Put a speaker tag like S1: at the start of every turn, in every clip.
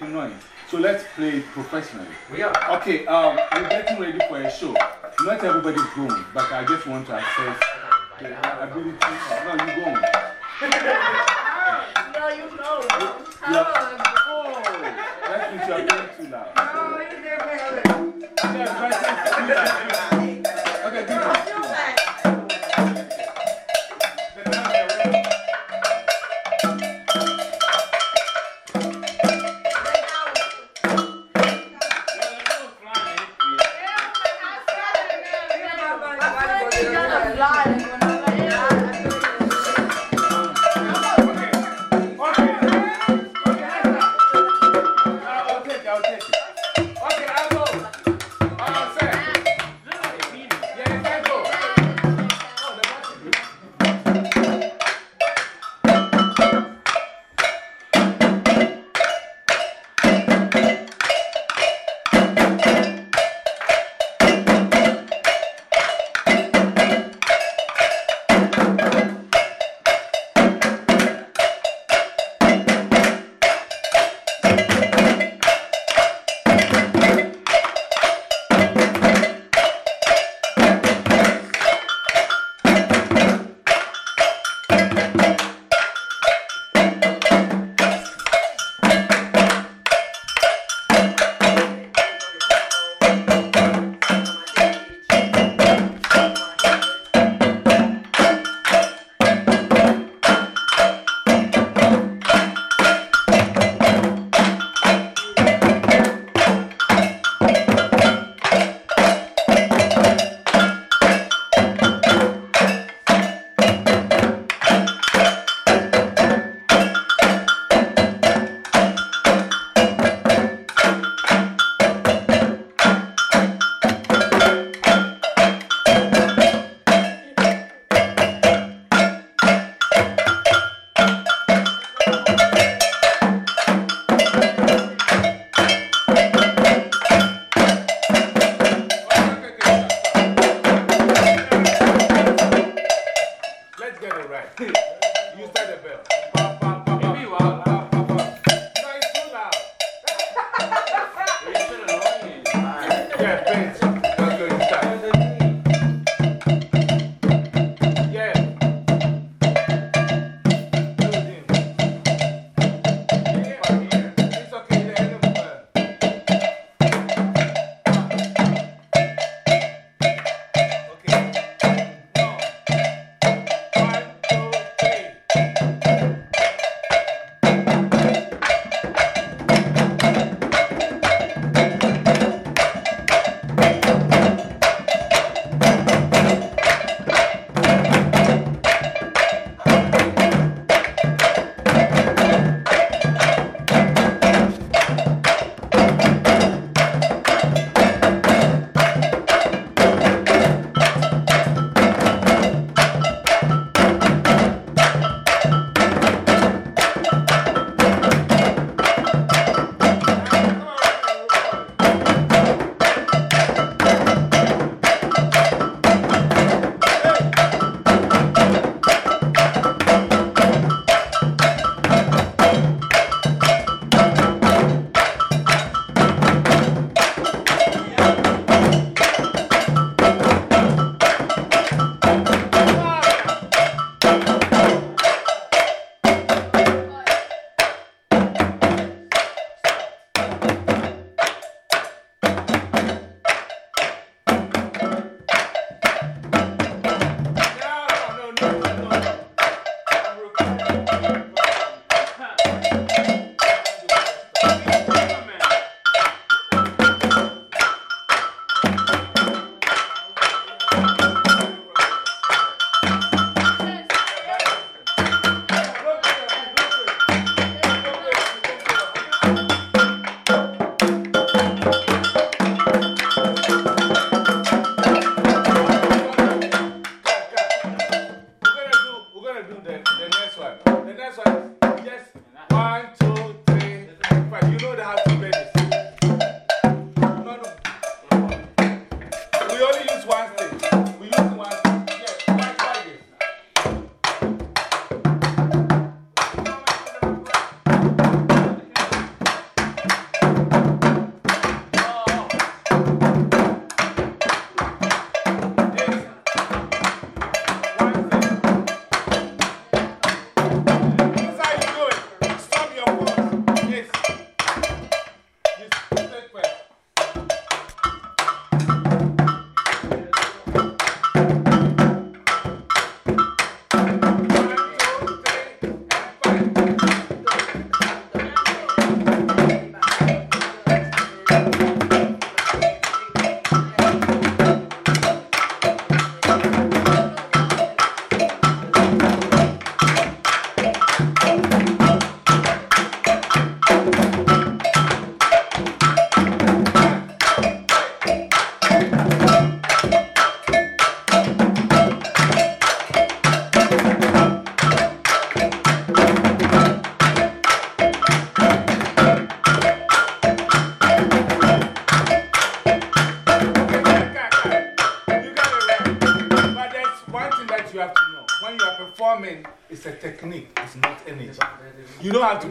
S1: annoying. So let's play professionally. We are. Okay, um, we're getting ready for a show. Not everybody's going, but I just want to assess. the ability. No, you're going. no, you're know. Yeah. Oh, that means you're going too loud. No, you're going having it.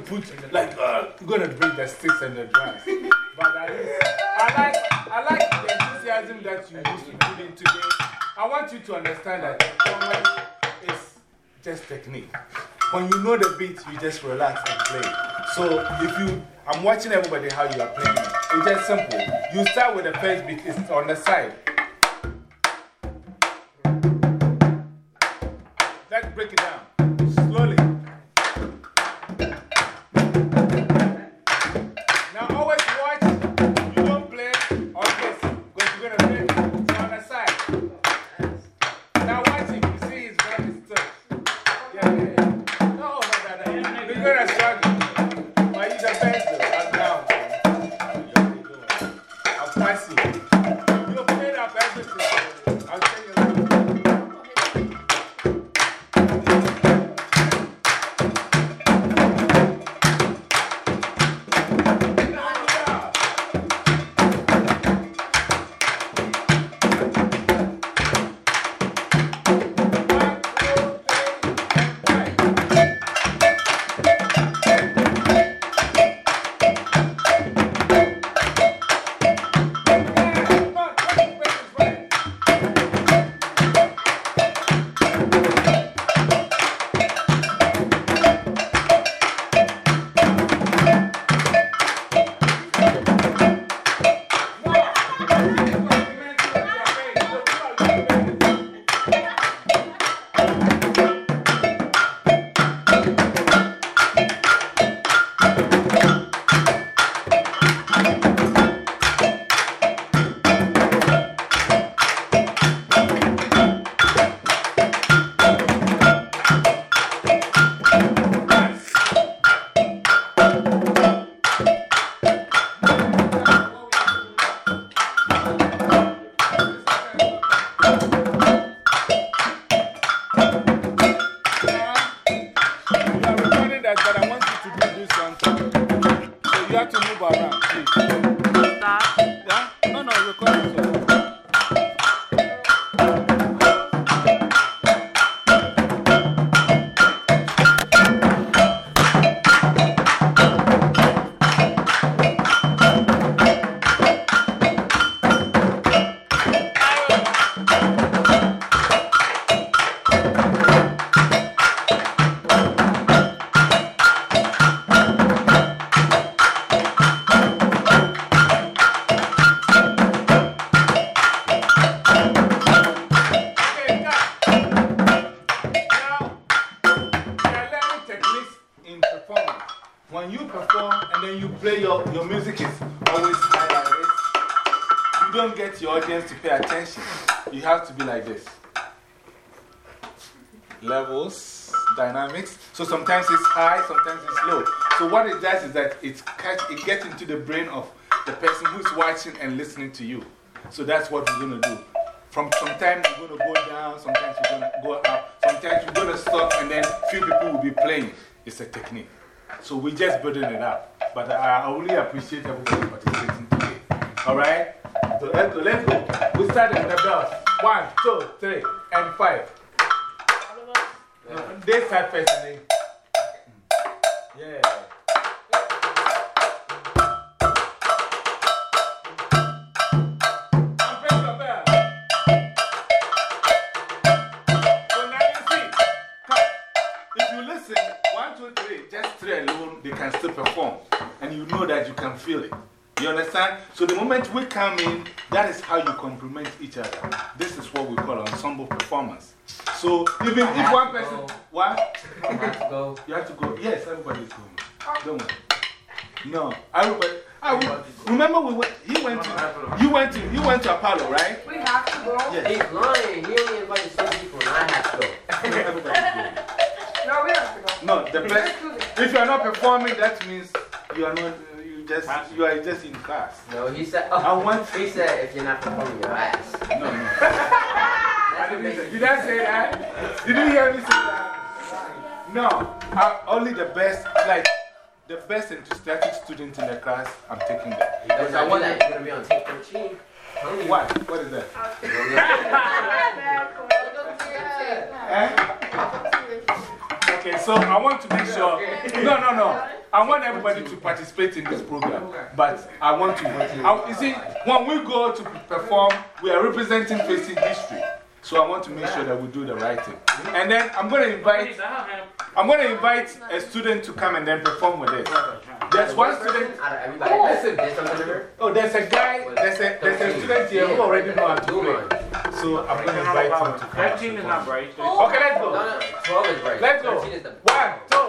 S1: put, like, uh, you're going to bring the sticks and the drums. but I, I, like, I like the enthusiasm that you used to put in today. I want you to understand that it's just technique. When you know the beat, you just relax and play. So if you, I'm watching everybody how you are playing it. It's just simple. You start with the first beat, it's on the side. Let's break it down. It, catch, it gets into the brain of the person who's watching and listening to you. So that's what we're going to do. From sometimes we're going to go down, sometimes we're going to go up, sometimes we're going to stop, and then few people will be playing. It's a technique. So we're just building it up. But I, I really appreciate everybody participating today. All right? So let's go. Let's go. We start with the bells. One, two, three, and five. They start first and. Yeah. Moment we come in, that is how you complement each other. This is what we call ensemble performance. So even if one person, what?
S2: I have to go.
S1: You have to go. Yes, everybody's going. Don't worry. No, everybody. Ah, I will, remember, we went, he went to, you went to, you went to Apollo, right?
S3: We have to go.
S1: Yes.
S2: He's lying. He only invited two people, and I have to go.
S1: Everybody's going.
S3: No, we have to go.
S1: No, the best. If you are not performing, that means you are not, you just, you are just in class.
S2: No, he said,
S1: I
S2: oh,
S1: want,
S2: he said if you're not performing your ass.
S1: no, no.
S2: That's what makes
S1: Did I say that? Did you hear me say that? No, I, only the best, like, the best enthusiastic student in the class, I'm taking them. Because I want
S2: that. You're going to be on tape 13. Telling you.
S1: What? What is that? Eh? Okay, so I want to make sure. No, no, no. I want everybody to participate in this program. But I want to. I, you see, when we go to perform, we are representing facing history. So I want to make sure that we do the right thing. And then I'm going to invite. I'm going to invite a student to come and then perform with us. There's one student.
S2: Out of everybody,
S1: Listen.
S2: there's something to her.
S1: Oh, there's a guy, there's a, there's a student here who already know how to
S2: Do
S1: play.
S2: mine.
S1: So I'm going to invite him to come.
S4: 13 is not bright.
S1: Okay, let's go.
S2: no, 12 is right.
S1: Let's go.
S2: 13 is the
S1: One, two,